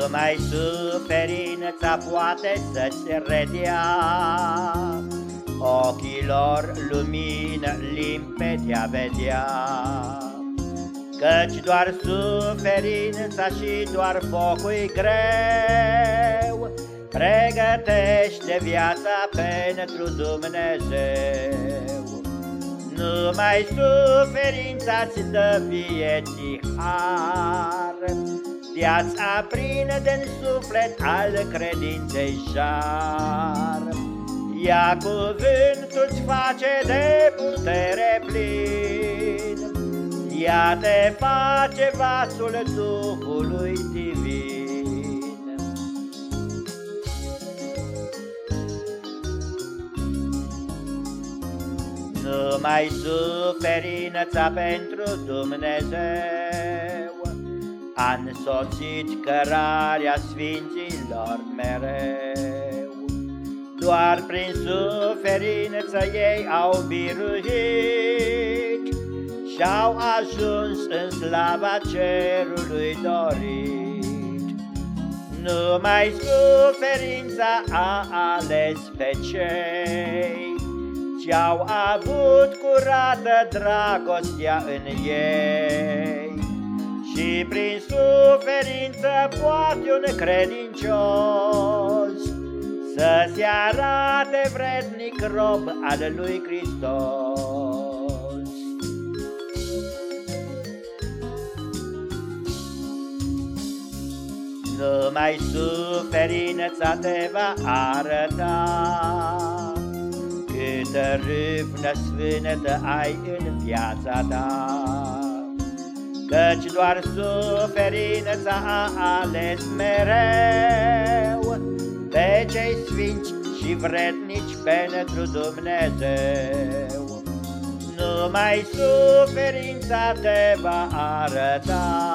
Numai suferința poate să-ți redea. Ochilor lumină limpede a vedea. Căci doar suferința și doar focul greu Pregătește viața pentru Dumnezeu. Numai suferința-ți dă vieții har Viața plină de suflet al credinței jar Ia cuvântul-ți face de putere plin. Ea te face vasul Duhului divin. Numai suferința pentru Dumnezeu A însoțit cărarea sfinților mereu. Doar prin suferință ei au biruit Și-au ajuns în slava cerului dorit. Numai suferința a ales pe cei Ce-au avut curată dragostea în ei. Și prin suferință poate un credincios. Să se arate vrednic rob al lui Hristos. Numai suferința te va arăta. Câtă râvnă sfânătă ai în viața ta Căci doar suferința a ales mereu pe cei sfinți și vrednici pentru Dumnezeu. Numai suferința te va arăta,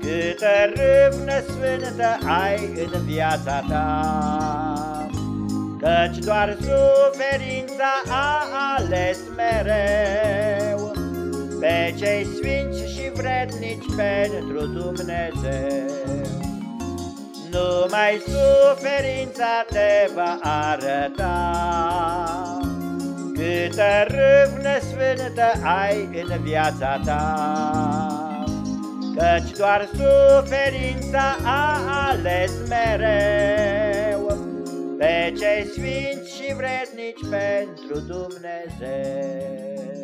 Câtă râvnă sfântă ai în viața ta. Căci doar suferința a ales mereu, Pe cei sfinți și vrednici pentru Dumnezeu. Numai suferința te va arăta Câtă râvnă sfântă ai în viața ta Căci doar suferința a ales mereu Pe cei sfinți și vrednici pentru Dumnezeu